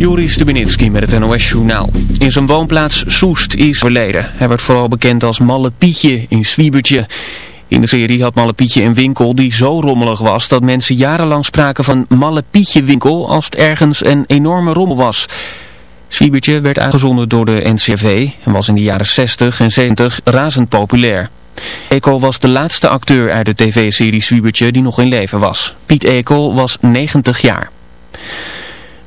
Joris Stubenitski met het NOS-journaal. In zijn woonplaats Soest is verleden. Hij werd vooral bekend als Malle Pietje in Zwiebertje. In de serie had Malle Pietje een winkel die zo rommelig was... dat mensen jarenlang spraken van Malle Pietje winkel... als het ergens een enorme rommel was. Zwiebertje werd uitgezonden door de NCRV... en was in de jaren 60 en 70 razend populair. Ekel was de laatste acteur uit de tv-serie Zwiebertje die nog in leven was. Piet Ekel was 90 jaar.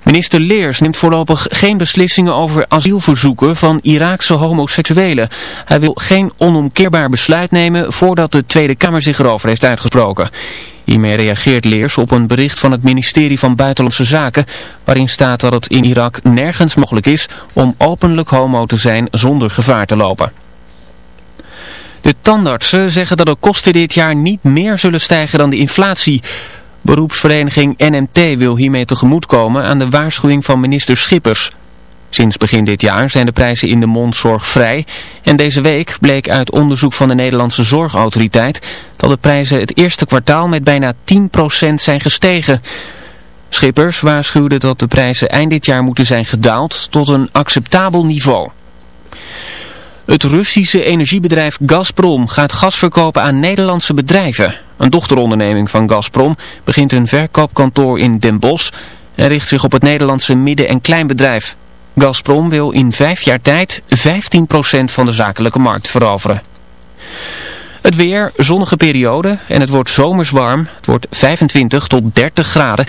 Minister Leers neemt voorlopig geen beslissingen over asielverzoeken van Iraakse homoseksuelen. Hij wil geen onomkeerbaar besluit nemen voordat de Tweede Kamer zich erover heeft uitgesproken. Hiermee reageert Leers op een bericht van het ministerie van Buitenlandse Zaken... waarin staat dat het in Irak nergens mogelijk is om openlijk homo te zijn zonder gevaar te lopen. De tandartsen zeggen dat de kosten dit jaar niet meer zullen stijgen dan de inflatie... Beroepsvereniging NMT wil hiermee tegemoetkomen aan de waarschuwing van minister Schippers. Sinds begin dit jaar zijn de prijzen in de mondzorg vrij en deze week bleek uit onderzoek van de Nederlandse Zorgautoriteit dat de prijzen het eerste kwartaal met bijna 10% zijn gestegen. Schippers waarschuwde dat de prijzen eind dit jaar moeten zijn gedaald tot een acceptabel niveau. Het Russische energiebedrijf Gazprom gaat gas verkopen aan Nederlandse bedrijven. Een dochteronderneming van Gazprom begint een verkoopkantoor in Den Bosch en richt zich op het Nederlandse midden- en kleinbedrijf. Gazprom wil in vijf jaar tijd 15% van de zakelijke markt veroveren. Het weer, zonnige periode en het wordt zomers warm. Het wordt 25 tot 30 graden.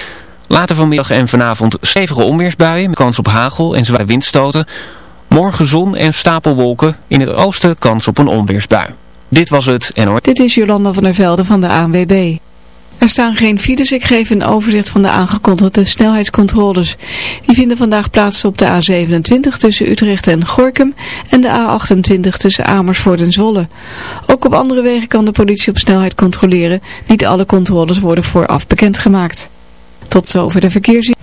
Later vanmiddag en vanavond stevige onweersbuien met kans op hagel en zware windstoten. Morgen zon en stapelwolken. In het oosten kans op een onweersbui. Dit was het en. Dit is Jolanda van der Velde van de ANWB. Er staan geen files. Ik geef een overzicht van de aangekondigde snelheidscontroles. Die vinden vandaag plaats op de A27 tussen Utrecht en Gorkum en de A28 tussen Amersfoort en Zwolle. Ook op andere wegen kan de politie op snelheid controleren. Niet alle controles worden vooraf bekendgemaakt. Tot zover de verkeersziening.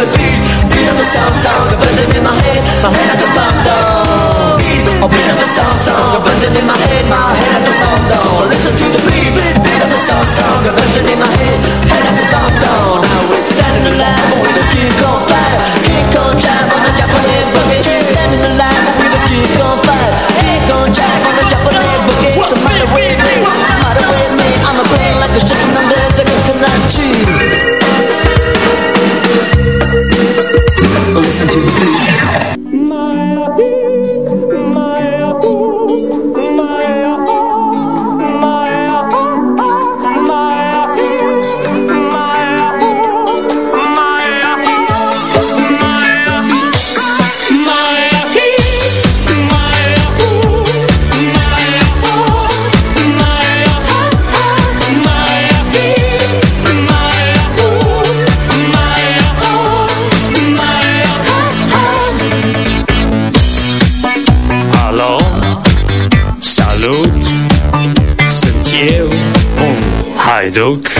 the beat. Beat of a song song A buzzing in my head. My head like a bomb down beat, beat of a song song A buzzing in my head. My head like a bomb down Listen to the beat Beat of a song song A buzzing in my head. Head like a bomb down Now we're standing alive With a kick on fire. Kick on jam. to be. Dook.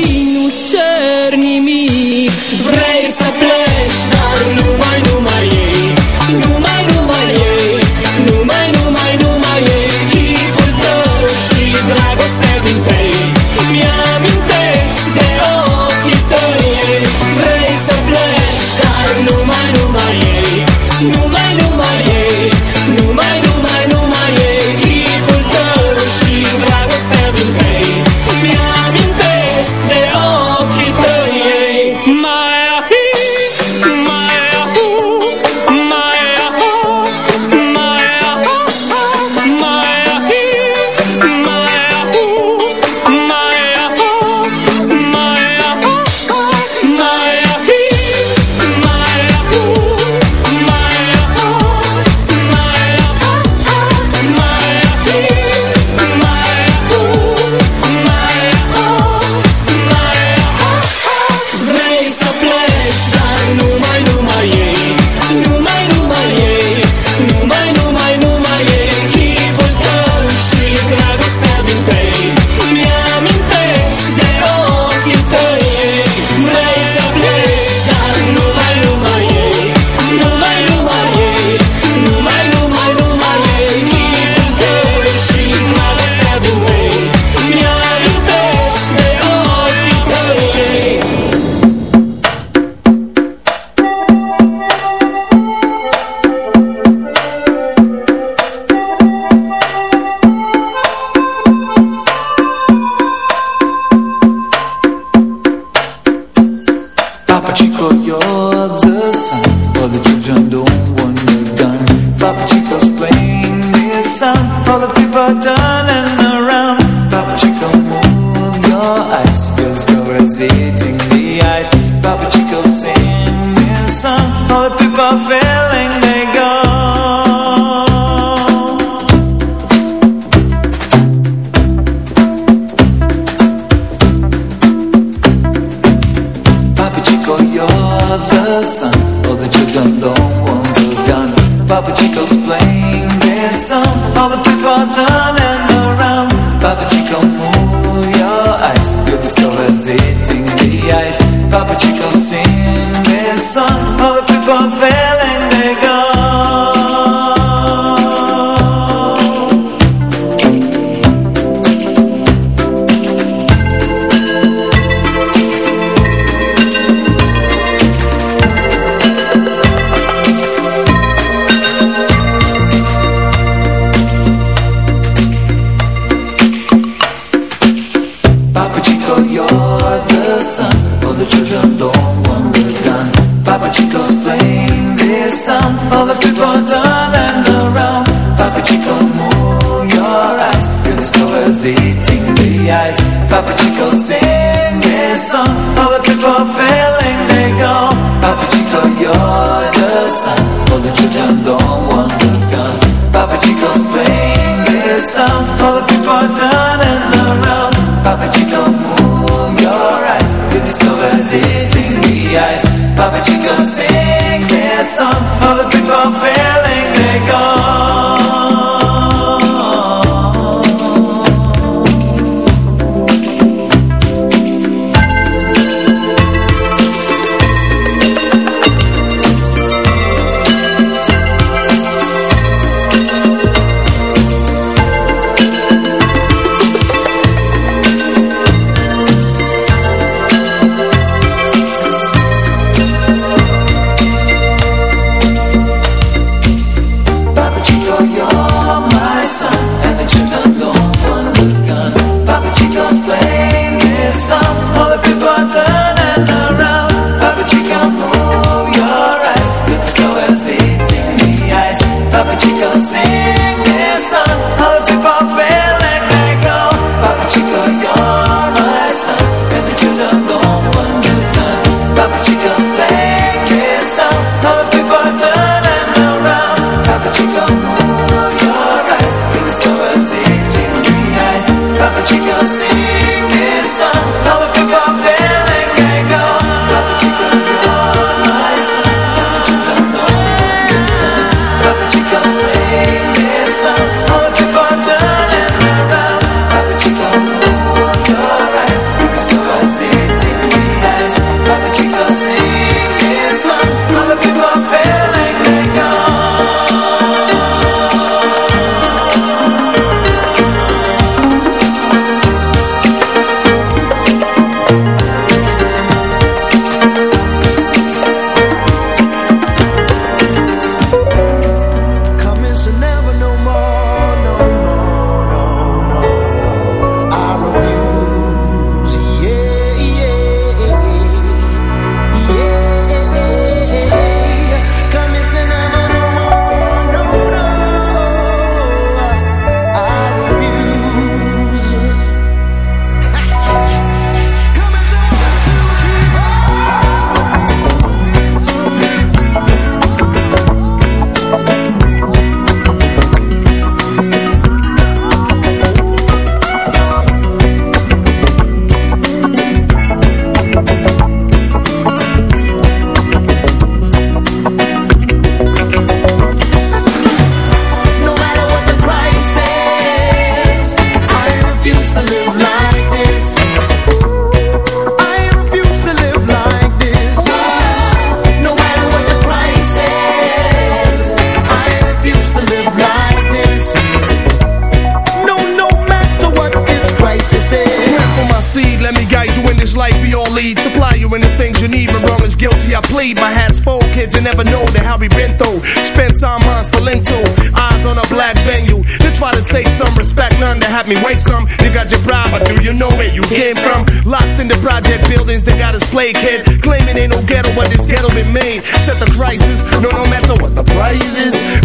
sun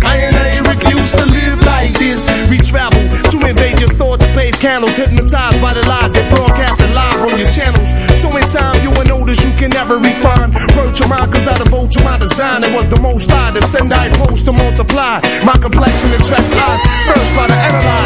I and I refuse to live like this. We travel to invade your thought to pave candles, hypnotized by the lies they broadcast live on your channels. So in time, you will notice you can never refine. Word to mind, cause I devote to my design. It was the most I to send, I post to multiply. My complexion address eyes, first by the analyze.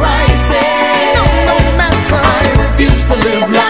No matter what the price is, no, no matter. I refuse to live like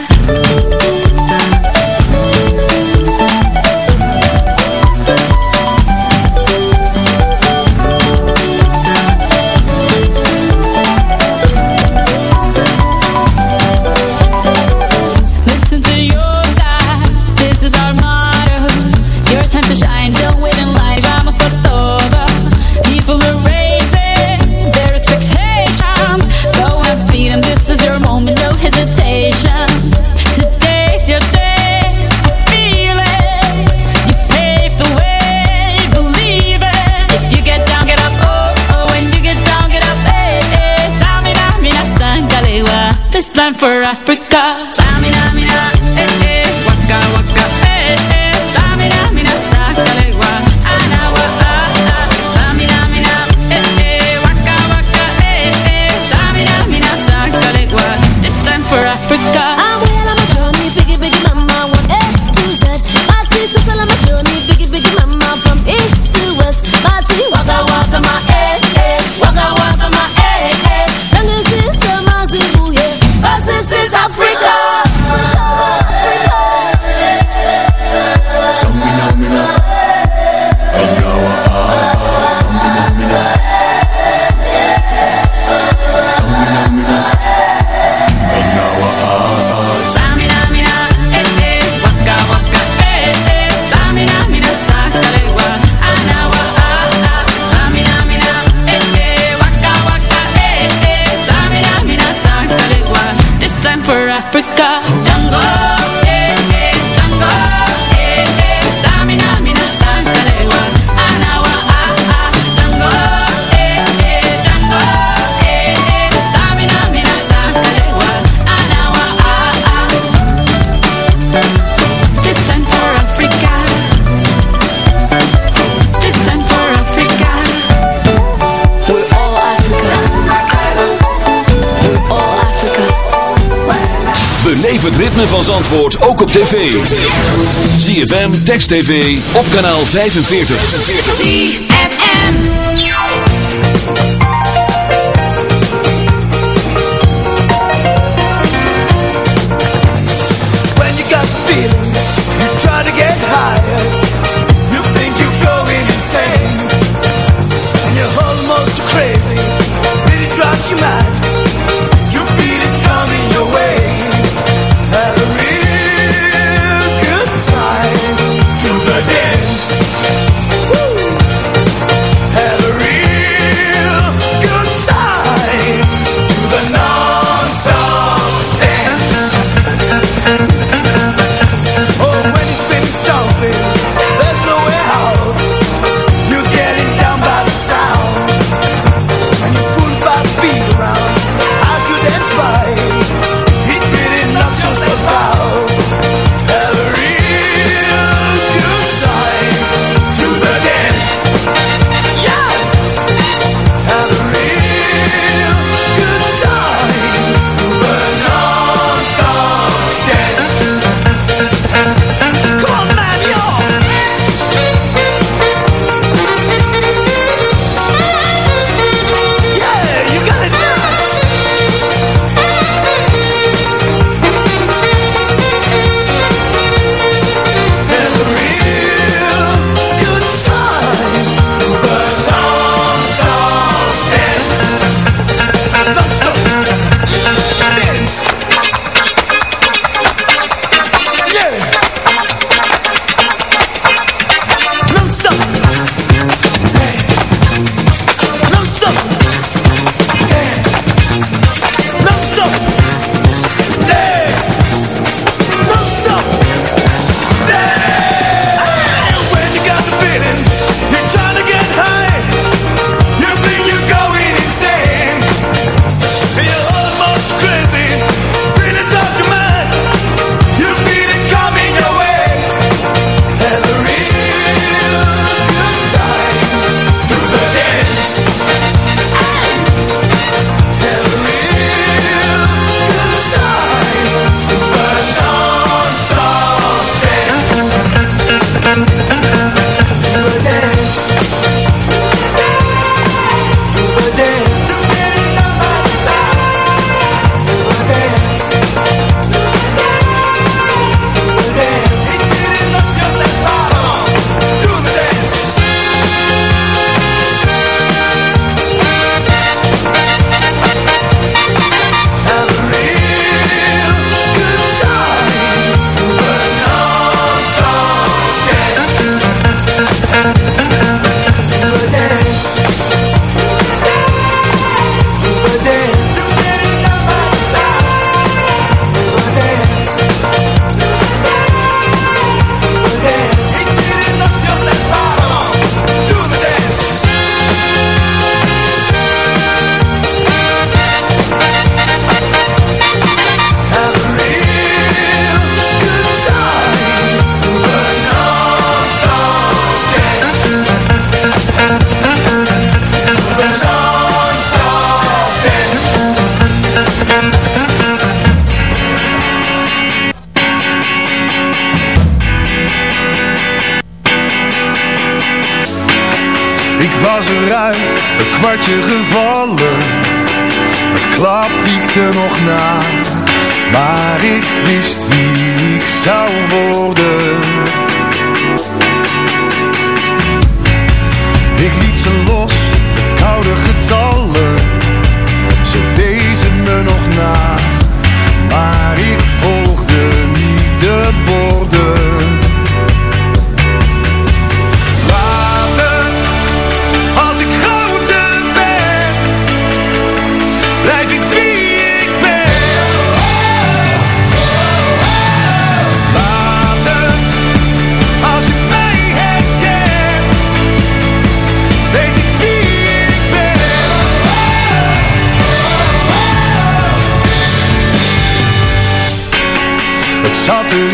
Time ritme van Zandvoort ook op tv. ZFM, Text TV, op kanaal 45. ZFM. When you got the feeling, you try to get higher. You think you're going insane. And you're almost crazy. Really drives you mad. Stop, stop. het kwartje gevallen. Het klap wiekte nog na, maar ik wist wie ik zou worden. Ik liet ze los, de koude getallen. Ze dat er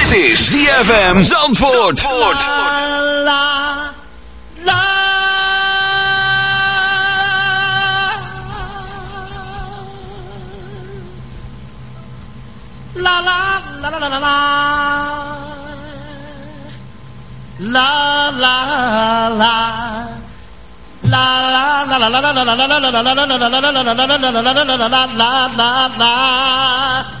Dit is ZFM Zandvoort. La la la la la la la la la la la la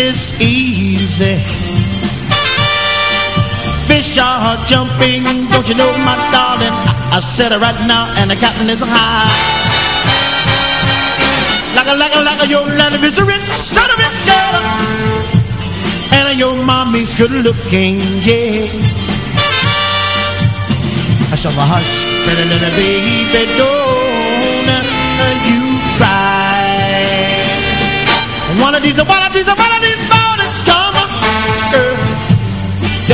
is easy. Fish are jumping, don't you know my darling? I, I said it right now and the captain is high. Like a, like a, like a, your life is a rich, son of a rich girl. And your mommy's good looking, yeah. I saw a hush, baby, don't you cry one of these, one of these, one of these.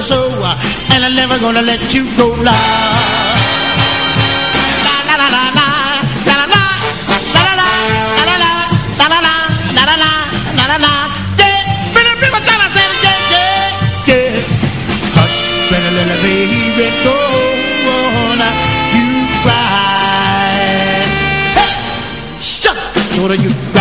so And I'm never gonna let you go La la la la la you?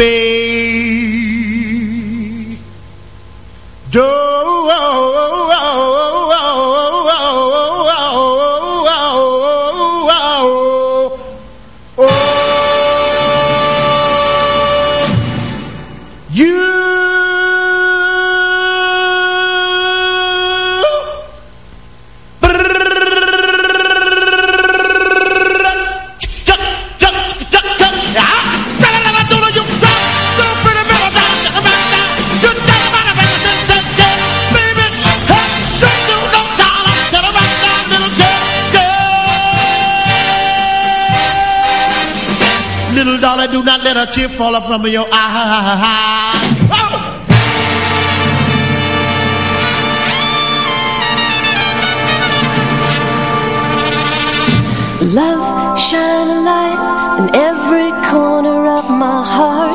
be tear falling from your eye. Oh! Love, shine a light in every corner of my heart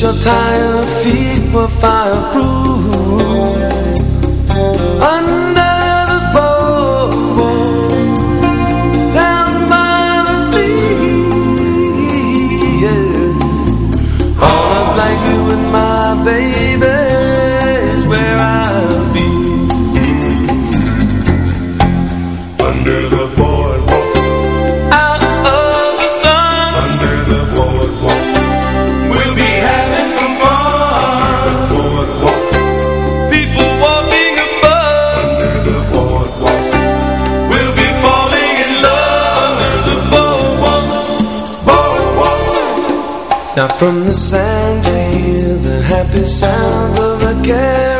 your tired feet were fireproof. Now from the sand, you hear the happy sounds of a carol